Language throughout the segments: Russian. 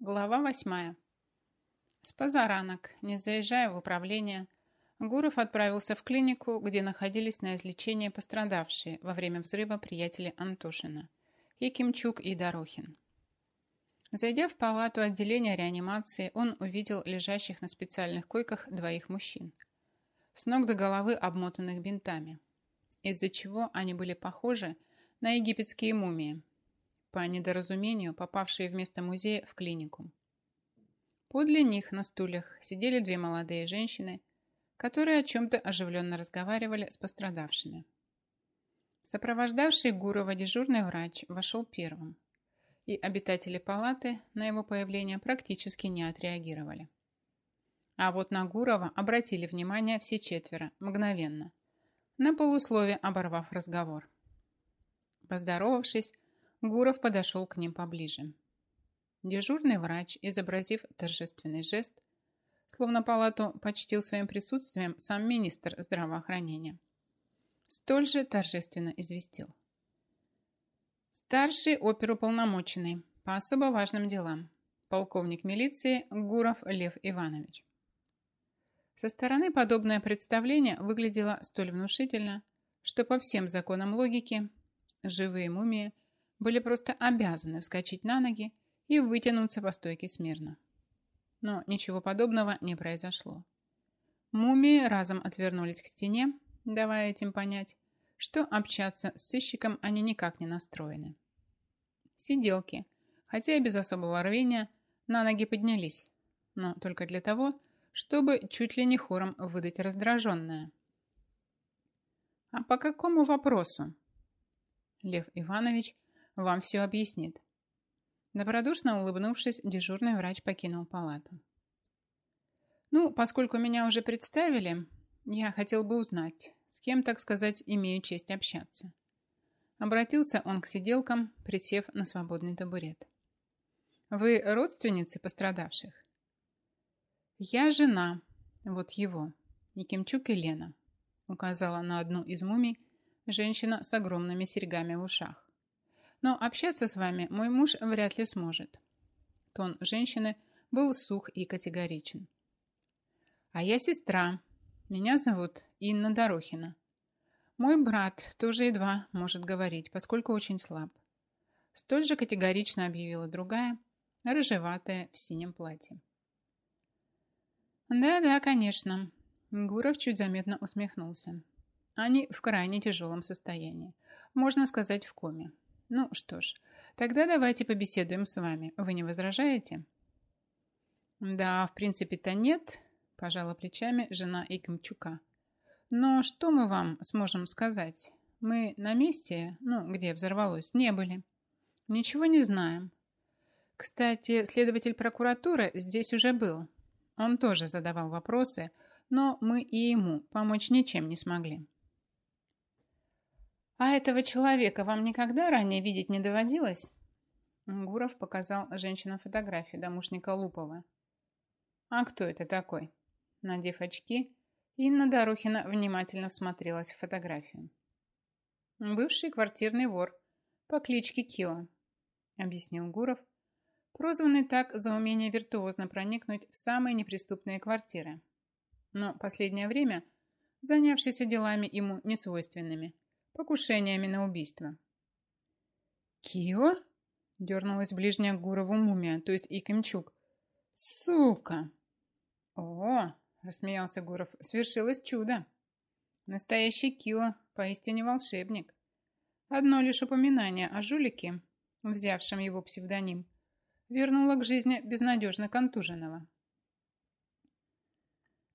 Глава восьмая. С позаранок, не заезжая в управление, Гуров отправился в клинику, где находились на излечении пострадавшие во время взрыва приятели Антошина, Якимчук и Дорохин. Зайдя в палату отделения реанимации, он увидел лежащих на специальных койках двоих мужчин, с ног до головы обмотанных бинтами, из-за чего они были похожи на египетские мумии, по недоразумению попавшие вместо музея в клинику. Подле них на стульях сидели две молодые женщины, которые о чем-то оживленно разговаривали с пострадавшими. Сопровождавший Гурова дежурный врач вошел первым, и обитатели палаты на его появление практически не отреагировали. А вот на Гурова обратили внимание все четверо, мгновенно, на полуслове оборвав разговор. Поздоровавшись, Гуров подошел к ним поближе. Дежурный врач, изобразив торжественный жест, словно палату почтил своим присутствием сам министр здравоохранения, столь же торжественно известил. Старший оперуполномоченный по особо важным делам, полковник милиции Гуров Лев Иванович. Со стороны подобное представление выглядело столь внушительно, что по всем законам логики живые мумии – были просто обязаны вскочить на ноги и вытянуться по стойке смирно. Но ничего подобного не произошло. Мумии разом отвернулись к стене, давая этим понять, что общаться с сыщиком они никак не настроены. Сиделки, хотя и без особого рвения, на ноги поднялись, но только для того, чтобы чуть ли не хором выдать раздраженное. «А по какому вопросу?» Лев Иванович вам все объяснит. Добродушно улыбнувшись, дежурный врач покинул палату. Ну, поскольку меня уже представили, я хотел бы узнать, с кем, так сказать, имею честь общаться. Обратился он к сиделкам, присев на свободный табурет. Вы родственницы пострадавших? Я жена, вот его, Никимчук Елена, указала на одну из мумий женщина с огромными серьгами в ушах. Но общаться с вами мой муж вряд ли сможет. Тон женщины был сух и категоричен. А я сестра. Меня зовут Инна Дорохина. Мой брат тоже едва может говорить, поскольку очень слаб. Столь же категорично объявила другая, рыжеватая в синем платье. «Да-да, конечно». Гуров чуть заметно усмехнулся. Они в крайне тяжелом состоянии. Можно сказать, в коме. Ну что ж, тогда давайте побеседуем с вами. Вы не возражаете? Да, в принципе-то нет, пожала плечами жена Икмчука. Но что мы вам сможем сказать? Мы на месте, ну, где взорвалось, не были. Ничего не знаем. Кстати, следователь прокуратуры здесь уже был. Он тоже задавал вопросы, но мы и ему помочь ничем не смогли. «А этого человека вам никогда ранее видеть не доводилось?» Гуров показал женщинам фотографию домушника Лупова. «А кто это такой?» Надев очки, Инна Дорохина внимательно всмотрелась в фотографию. «Бывший квартирный вор по кличке Кио», — объяснил Гуров, прозванный так за умение виртуозно проникнуть в самые неприступные квартиры. Но последнее время занявшийся делами ему несвойственными — покушениями на убийство. «Кио?» – дернулась ближняя к Гурову мумия, то есть Икимчук. «Сука!» «О!» – рассмеялся Гуров. «Свершилось чудо! Настоящий Кио, поистине волшебник. Одно лишь упоминание о жулике, взявшем его псевдоним, вернуло к жизни безнадежно контуженного.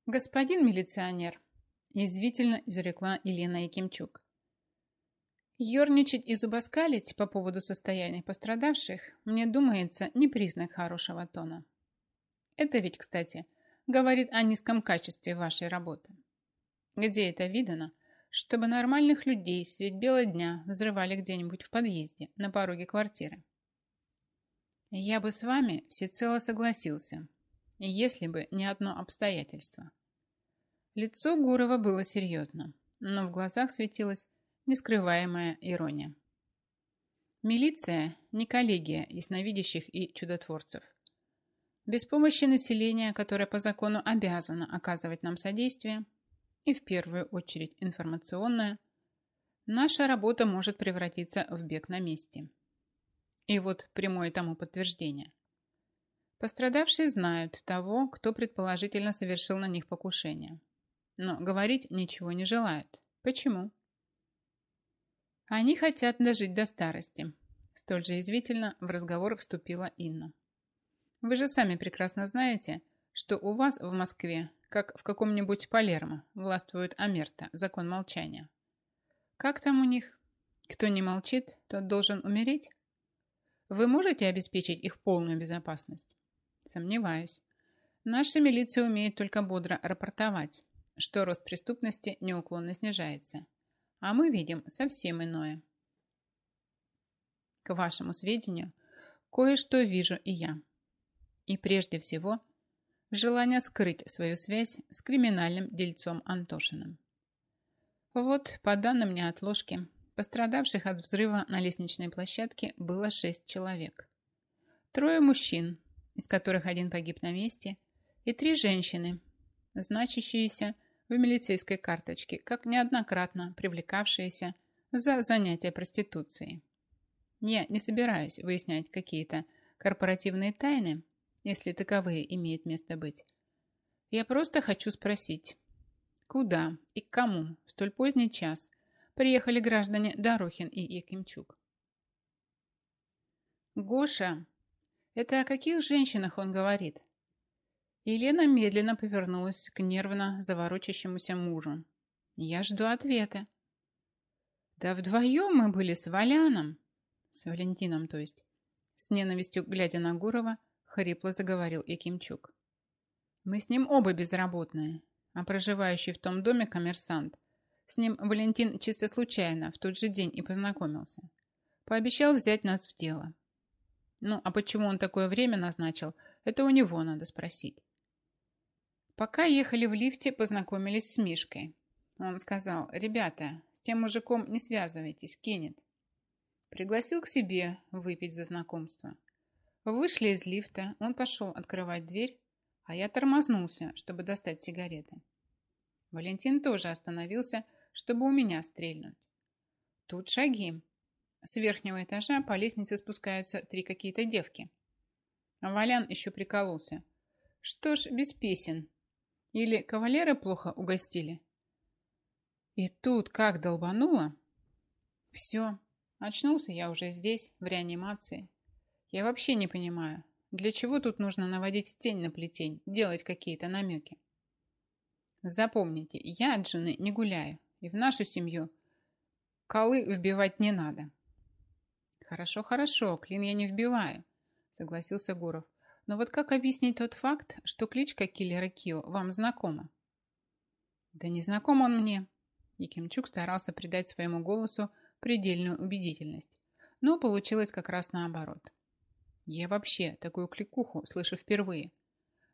«Господин милиционер», – язвительно изрекла Елена Якимчук, Ёрничать и зубоскалить по поводу состояния пострадавших, мне думается, не признак хорошего тона. Это ведь, кстати, говорит о низком качестве вашей работы. Где это видано, чтобы нормальных людей средь бела дня взрывали где-нибудь в подъезде, на пороге квартиры? Я бы с вами всецело согласился, если бы не одно обстоятельство. Лицо Гурова было серьезно, но в глазах светилось нескрываемая ирония. Милиция – не коллегия ясновидящих и чудотворцев. Без помощи населения, которое по закону обязано оказывать нам содействие, и в первую очередь информационное, наша работа может превратиться в бег на месте. И вот прямое тому подтверждение. Пострадавшие знают того, кто предположительно совершил на них покушение. Но говорить ничего не желают. Почему? Они хотят дожить до старости. Столь же извительно в разговор вступила Инна. Вы же сами прекрасно знаете, что у вас в Москве, как в каком-нибудь Палермо, властвует Амерта, закон молчания. Как там у них? Кто не молчит, тот должен умереть? Вы можете обеспечить их полную безопасность? Сомневаюсь. Наша милиция умеет только бодро рапортовать, что рост преступности неуклонно снижается. А мы видим совсем иное. К вашему сведению, кое-что вижу и я. И прежде всего, желание скрыть свою связь с криминальным дельцом Антошиным. Вот, по данным неотложки, пострадавших от взрыва на лестничной площадке было шесть человек. Трое мужчин, из которых один погиб на месте, и три женщины, значащиеся в милицейской карточке, как неоднократно привлекавшиеся за занятия проституцией. Я не собираюсь выяснять какие-то корпоративные тайны, если таковые имеют место быть. Я просто хочу спросить, куда и к кому в столь поздний час приехали граждане Дорохин и Якимчук? Гоша, это о каких женщинах он говорит? Елена медленно повернулась к нервно заворочащемуся мужу. Я жду ответа. Да вдвоем мы были с Валяном. С Валентином, то есть. С ненавистью, глядя на Гурова, хрипло заговорил Якимчук. Мы с ним оба безработные, а проживающий в том доме коммерсант. С ним Валентин чисто случайно в тот же день и познакомился. Пообещал взять нас в дело. Ну, а почему он такое время назначил, это у него надо спросить. Пока ехали в лифте, познакомились с Мишкой. Он сказал, ребята, с тем мужиком не связывайтесь, Кеннет. Пригласил к себе выпить за знакомство. Вышли из лифта, он пошел открывать дверь, а я тормознулся, чтобы достать сигареты. Валентин тоже остановился, чтобы у меня стрельнуть. Тут шаги. С верхнего этажа по лестнице спускаются три какие-то девки. Валян еще прикололся. Что ж, без песен. Или кавалеры плохо угостили? И тут как долбануло. Все, Очнулся я уже здесь, в реанимации. Я вообще не понимаю, для чего тут нужно наводить тень на плетень, делать какие-то намеки. Запомните, я от жены не гуляю, и в нашу семью колы вбивать не надо. Хорошо, хорошо, клин я не вбиваю, согласился Гуров. Но вот как объяснить тот факт, что кличка киллера Кио вам знакома? Да не знаком он мне. Якимчук старался придать своему голосу предельную убедительность. Но получилось как раз наоборот. Я вообще такую кликуху слышу впервые.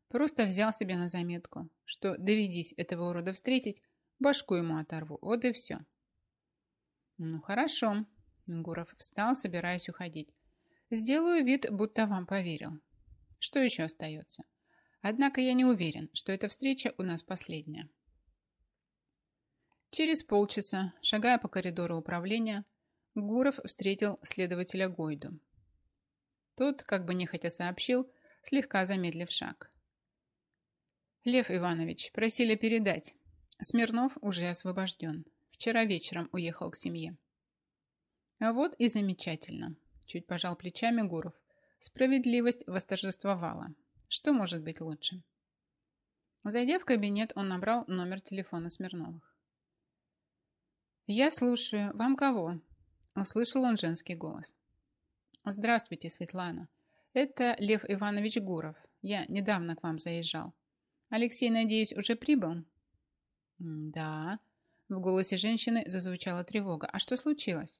Просто взял себе на заметку, что доведись этого урода встретить, башку ему оторву. Вот и все. Ну хорошо. Гуров встал, собираясь уходить. Сделаю вид, будто вам поверил. Что еще остается? Однако я не уверен, что эта встреча у нас последняя. Через полчаса, шагая по коридору управления, Гуров встретил следователя Гойду. Тот, как бы нехотя сообщил, слегка замедлив шаг. «Лев Иванович, просили передать. Смирнов уже освобожден. Вчера вечером уехал к семье». «А вот и замечательно», – чуть пожал плечами Гуров. Справедливость восторжествовала. Что может быть лучше? Зайдя в кабинет, он набрал номер телефона Смирновых. «Я слушаю. Вам кого?» Услышал он женский голос. «Здравствуйте, Светлана. Это Лев Иванович Гуров. Я недавно к вам заезжал. Алексей, надеюсь, уже прибыл?» «Да». В голосе женщины зазвучала тревога. «А что случилось?»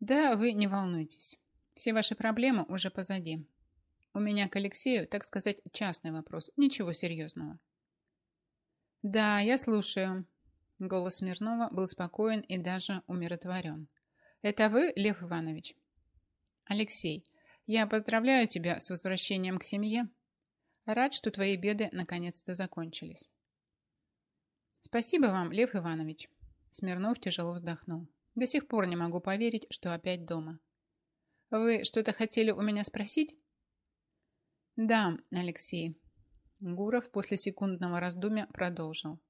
«Да, вы не волнуйтесь. Все ваши проблемы уже позади. У меня к Алексею, так сказать, частный вопрос. Ничего серьезного». «Да, я слушаю», Голос Смирнова был спокоен и даже умиротворен. «Это вы, Лев Иванович?» «Алексей, я поздравляю тебя с возвращением к семье Рад, что твои беды наконец-то закончились. Спасибо вам, Лев Иванович. Смирнов тяжело вздохнул. До сих пор не могу поверить, что опять дома. Вы что-то хотели у меня спросить? Да, Алексей. Гуров после секундного раздумья продолжил.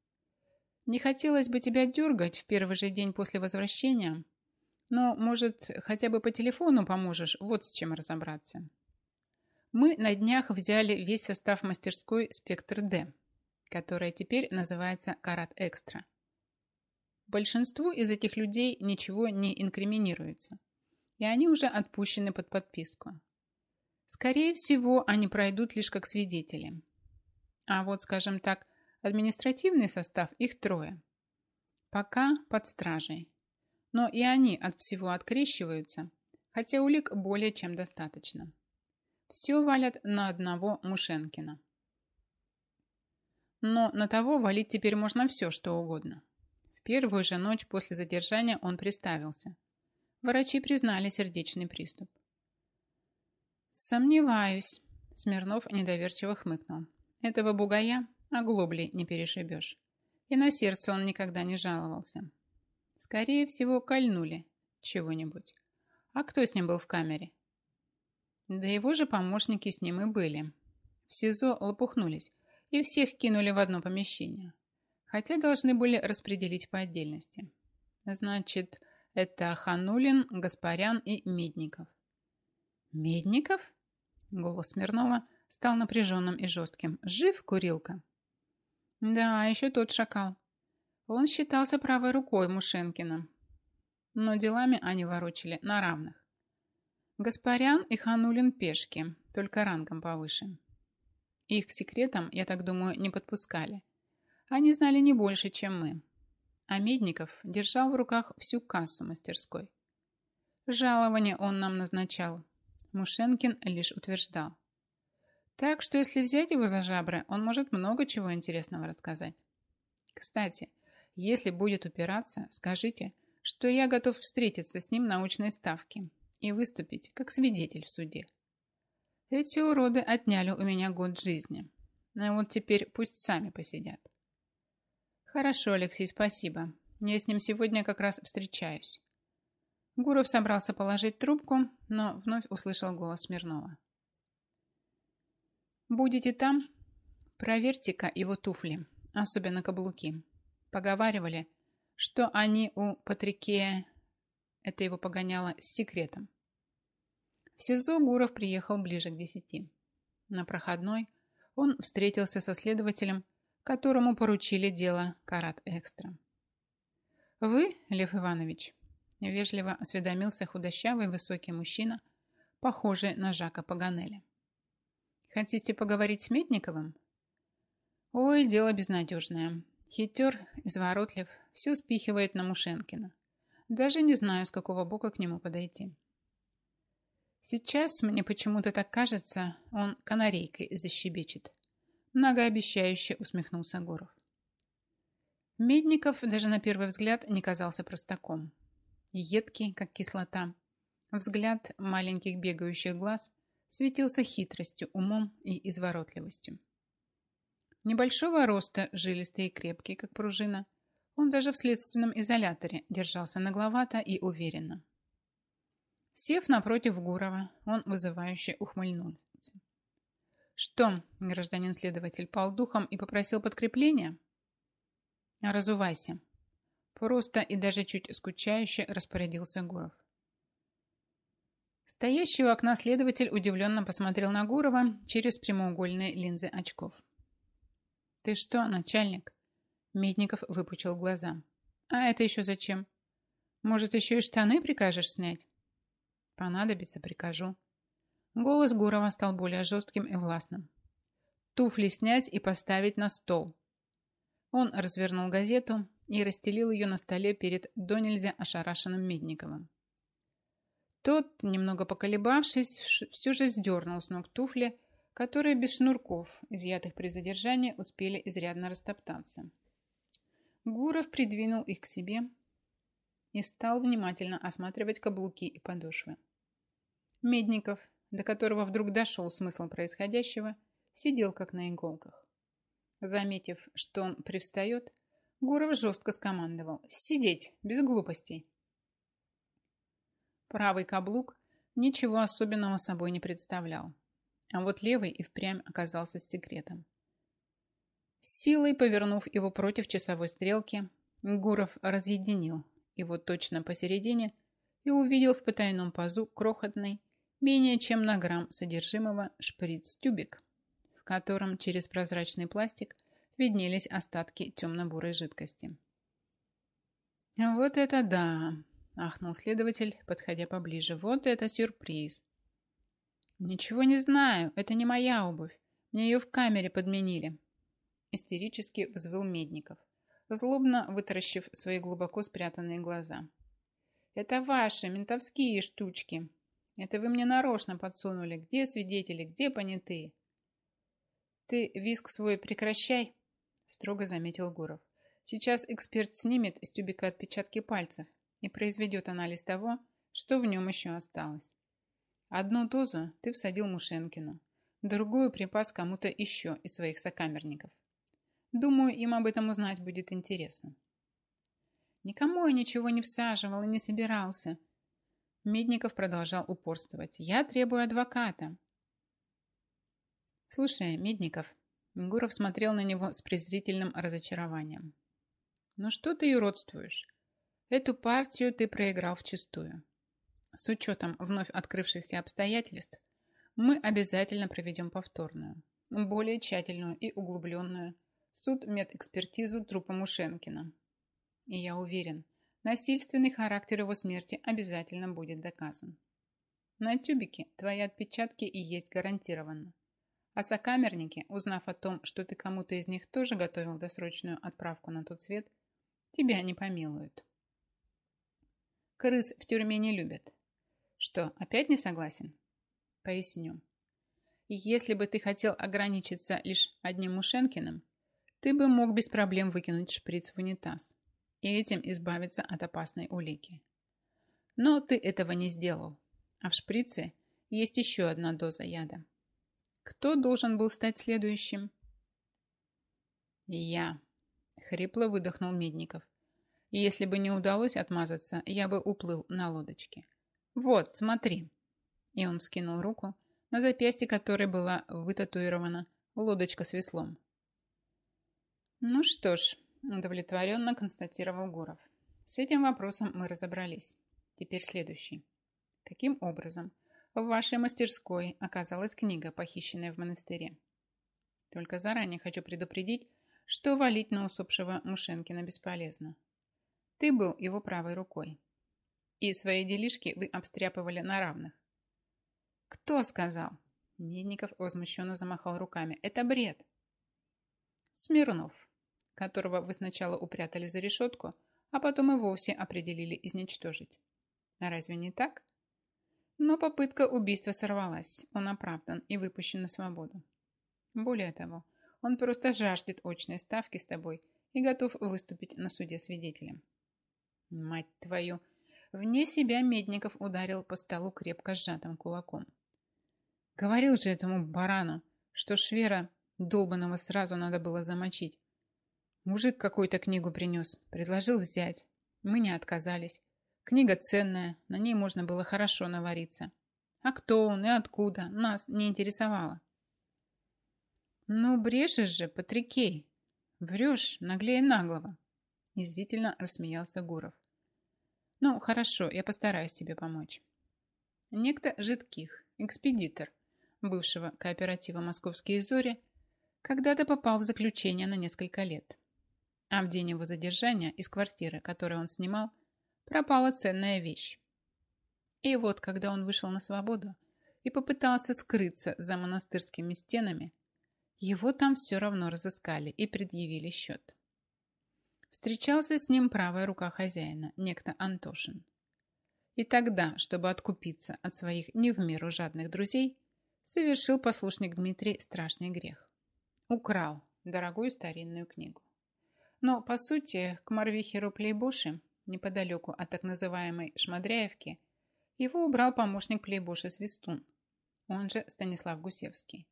Не хотелось бы тебя дергать в первый же день после возвращения, но, может, хотя бы по телефону поможешь вот с чем разобраться. Мы на днях взяли весь состав мастерской «Спектр Д», которая теперь называется «Карат Экстра». Большинству из этих людей ничего не инкриминируется, и они уже отпущены под подписку. Скорее всего, они пройдут лишь как свидетели. А вот, скажем так, административный состав их трое. Пока под стражей. Но и они от всего открещиваются, хотя улик более чем достаточно. Все валят на одного Мушенкина. Но на того валить теперь можно все, что угодно первую же ночь после задержания он приставился. Врачи признали сердечный приступ. «Сомневаюсь», — Смирнов недоверчиво хмыкнул. «Этого бугая оглобли не перешибешь. И на сердце он никогда не жаловался. Скорее всего, кольнули чего-нибудь. А кто с ним был в камере?» Да его же помощники с ним и были. В СИЗО лопухнулись и всех кинули в одно помещение хотя должны были распределить по отдельности. Значит, это Ханулин, Гаспарян и Медников. Медников? Голос Смирнова стал напряженным и жестким. Жив, курилка? Да, еще тот шакал. Он считался правой рукой Мушенкина. Но делами они ворочали на равных. Гаспарян и Ханулин пешки, только рангом повыше. Их к секретам, я так думаю, не подпускали. Они знали не больше, чем мы. А Медников держал в руках всю кассу мастерской. Жалование он нам назначал. Мушенкин лишь утверждал. Так что если взять его за жабры, он может много чего интересного рассказать. Кстати, если будет упираться, скажите, что я готов встретиться с ним на научной ставке и выступить как свидетель в суде. Эти уроды отняли у меня год жизни. А вот теперь пусть сами посидят. Хорошо, Алексей, спасибо. Я с ним сегодня как раз встречаюсь. Гуров собрался положить трубку, но вновь услышал голос Смирнова. «Будете там? Проверьте-ка его туфли, особенно каблуки. Поговаривали, что они у Патрикея, это его погоняло, с секретом. В СИЗО Гуров приехал ближе к десяти. На проходной он встретился со следователем которому поручили дело Карат Экстра. «Вы, Лев Иванович?» – вежливо осведомился худощавый высокий мужчина, похожий на Жака Паганеля. «Хотите поговорить с Метниковым?» «Ой, дело безнадежное. Хитер, изворотлив, все спихивает на Мушенкина. Даже не знаю, с какого бока к нему подойти». Сейчас, мне почему-то так кажется, он канарейкой защебечет. Многообещающе усмехнулся Гуров. Медников даже на первый взгляд не казался простаком. Едкий, как кислота. Взгляд маленьких бегающих глаз светился хитростью, умом и изворотливостью. Небольшого роста, жилистый и крепкий, как пружина, он даже в следственном изоляторе держался нагловато и уверенно. Сев напротив Гурова, он вызывающе ухмыльнулся. Что, гражданин следователь пал духом и попросил подкрепления? Разувайся. Просто и даже чуть скучающе распорядился Гуров. Стоящий у окна следователь удивленно посмотрел на Гурова через прямоугольные линзы очков. «Ты что, начальник?» Медников выпучил глаза. «А это еще зачем? Может, еще и штаны прикажешь снять?» «Понадобится, прикажу», Голос Гурова стал более жестким и властным. Туфли снять и поставить на стол. Он развернул газету и расстелил ее на столе перед до нельзя ошарашенным Медниковым. Тот, немного поколебавшись, все же сдернул с ног туфли, которые без шнурков, изъятых при задержании, успели изрядно растоптаться. Гуров придвинул их к себе и стал внимательно осматривать каблуки и подошвы. Медников, до которого вдруг дошел смысл происходящего, сидел как на иголках. Заметив, что он привстает, Гуров жестко скомандовал «Сидеть, без глупостей!». Правый каблук ничего особенного собой не представлял, а вот левый и впрямь оказался с секретом. Силой повернув его против часовой стрелки, Гуров разъединил его точно посередине и увидел в потайном пазу крохотный, менее чем на грамм содержимого шприц-тюбик, в котором через прозрачный пластик виднелись остатки темно-бурой жидкости. «Вот это да!» – ахнул следователь, подходя поближе. «Вот это сюрприз!» «Ничего не знаю, это не моя обувь. Мне ее в камере подменили!» Истерически взвыл Медников, злобно вытаращив свои глубоко спрятанные глаза. «Это ваши ментовские штучки!» Это вы мне нарочно подсунули. Где свидетели, где понятые? Ты виск свой прекращай, строго заметил Гуров. Сейчас эксперт снимет из тюбика отпечатки пальцев и произведет анализ того, что в нем еще осталось. Одну дозу ты всадил Мушенкину, другую припас кому-то еще из своих сокамерников. Думаю, им об этом узнать будет интересно. Никому я ничего не всаживал и не собирался, Медников продолжал упорствовать. «Я требую адвоката». «Слушай, Медников», Гуров смотрел на него с презрительным разочарованием. «Ну что ты юродствуешь? Эту партию ты проиграл вчистую. С учетом вновь открывшихся обстоятельств, мы обязательно проведем повторную, более тщательную и углубленную суд-медэкспертизу трупа Мушенкина. И я уверен, Насильственный характер его смерти обязательно будет доказан. На тюбике твои отпечатки и есть гарантированно. А сокамерники, узнав о том, что ты кому-то из них тоже готовил досрочную отправку на тот свет, тебя не помилуют. Крыс в тюрьме не любят. Что, опять не согласен? Поясню. Если бы ты хотел ограничиться лишь одним Мушенкиным, ты бы мог без проблем выкинуть шприц в унитаз и этим избавиться от опасной улики. Но ты этого не сделал, а в шприце есть еще одна доза яда. Кто должен был стать следующим? Я, хрипло выдохнул Медников. И если бы не удалось отмазаться, я бы уплыл на лодочке. Вот, смотри. И он скинул руку, на запястье которой была вытатуирована лодочка с веслом. Ну что ж, Удовлетворенно констатировал Гуров. С этим вопросом мы разобрались. Теперь следующий. Каким образом в вашей мастерской оказалась книга, похищенная в монастыре? Только заранее хочу предупредить, что валить на усопшего Мушенкина бесполезно. Ты был его правой рукой. И свои делишки вы обстряпывали на равных. Кто сказал? Медников возмущенно замахал руками. Это бред. Смирнов, которого вы сначала упрятали за решетку, а потом и вовсе определили изничтожить. А разве не так? Но попытка убийства сорвалась, он оправдан и выпущен на свободу. Более того, он просто жаждет очной ставки с тобой и готов выступить на суде свидетелем. Мать твою! Вне себя Медников ударил по столу крепко сжатым кулаком. Говорил же этому барану, что Швера долбанного сразу надо было замочить, Мужик какую-то книгу принес, предложил взять. Мы не отказались. Книга ценная, на ней можно было хорошо навариться. А кто он и откуда, нас не интересовало. Ну, брешешь же, Патрикей. Врешь, наглее наглого. Язвительно рассмеялся Гуров. Ну, хорошо, я постараюсь тебе помочь. Некто Житких, экспедитор, бывшего кооператива «Московские зори», когда-то попал в заключение на несколько лет. А в день его задержания из квартиры, которую он снимал, пропала ценная вещь. И вот, когда он вышел на свободу и попытался скрыться за монастырскими стенами, его там все равно разыскали и предъявили счет. Встречался с ним правая рука хозяина, некто Антошин. И тогда, чтобы откупиться от своих не в меру жадных друзей, совершил послушник Дмитрий страшный грех. Украл дорогую старинную книгу. Но, по сути, к Марвихеру Плейбоши, неподалеку от так называемой Шмадряевки, его убрал помощник Плейбоши Свистун, он же Станислав Гусевский.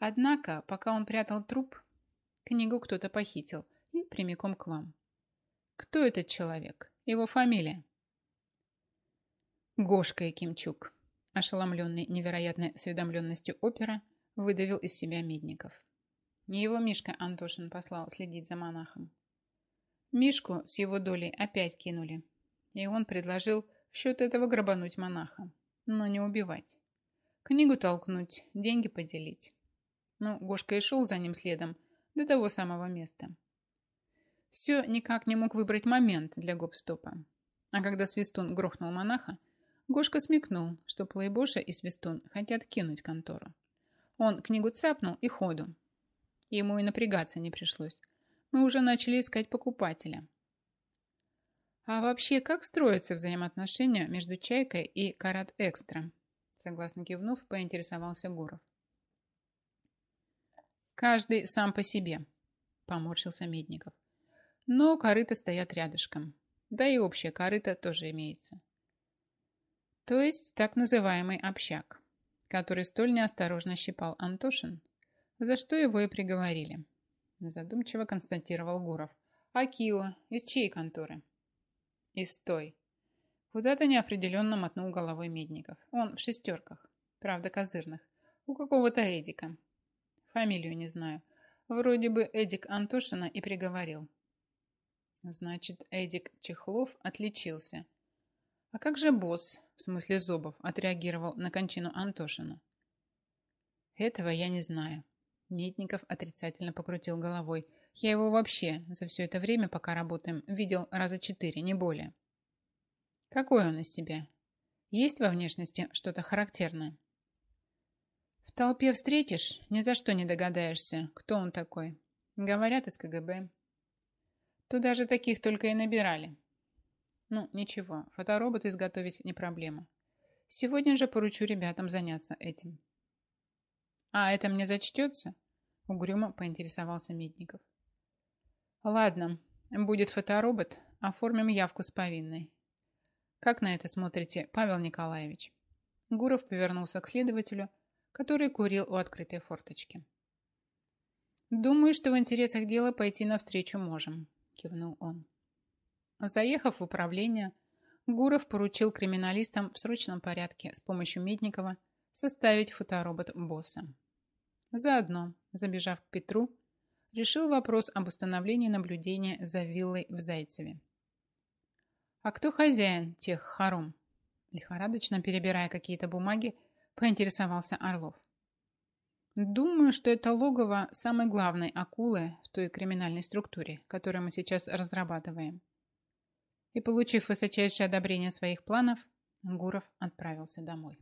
Однако, пока он прятал труп, книгу кто-то похитил и прямиком к вам. Кто этот человек? Его фамилия? Гошка Якимчук, ошеломленный невероятной осведомленностью опера, выдавил из себя Медников. Не его Мишка Антошин послал следить за монахом. Мишку с его долей опять кинули, и он предложил в счет этого грабануть монаха, но не убивать. Книгу толкнуть, деньги поделить. Ну, Гошка и шел за ним следом до того самого места. Все никак не мог выбрать момент для гоп-стопа. А когда Свистун грохнул монаха, Гошка смекнул, что Плейбоша и Свистун хотят кинуть контору. Он книгу цапнул и ходу. Ему и напрягаться не пришлось. Мы уже начали искать покупателя. А вообще, как строятся взаимоотношения между Чайкой и Карат Экстра? Согласно кивнув, поинтересовался Гуров. Каждый сам по себе, поморщился Медников. Но корыта стоят рядышком. Да и общая корыта тоже имеется. То есть так называемый общак, который столь неосторожно щипал Антошин, за что его и приговорили. Задумчиво констатировал Гуров. А Кио из чьей конторы? Из той. Куда-то неопределенно мотнул головой Медников. Он в шестерках. Правда, козырных. У какого-то Эдика. Фамилию не знаю. Вроде бы Эдик Антошина и приговорил. Значит, Эдик Чехлов отличился. А как же босс, в смысле Зобов, отреагировал на кончину Антошина? Этого я не знаю. Нитников отрицательно покрутил головой. Я его вообще за все это время, пока работаем, видел раза четыре, не более. Какой он из себя? Есть во внешности что-то характерное? В толпе встретишь, ни за что не догадаешься, кто он такой. Говорят из КГБ. Туда же таких только и набирали. Ну, ничего, фоторобот изготовить не проблема. Сегодня же поручу ребятам заняться этим. А это мне зачтется? Угрюмо поинтересовался Медников. Ладно, будет фоторобот, оформим явку с повинной. Как на это смотрите, Павел Николаевич? Гуров повернулся к следователю, который курил у открытой форточки. «Думаю, что в интересах дела пойти навстречу можем», – кивнул он. Заехав в управление, Гуров поручил криминалистам в срочном порядке с помощью Медникова составить фоторобот босса. Заодно, забежав к Петру, решил вопрос об установлении наблюдения за виллой в Зайцеве. «А кто хозяин тех хором?» Лихорадочно перебирая какие-то бумаги, поинтересовался Орлов. Думаю, что это логово самой главной акулы в той криминальной структуре, которую мы сейчас разрабатываем. И получив высочайшее одобрение своих планов, Гуров отправился домой.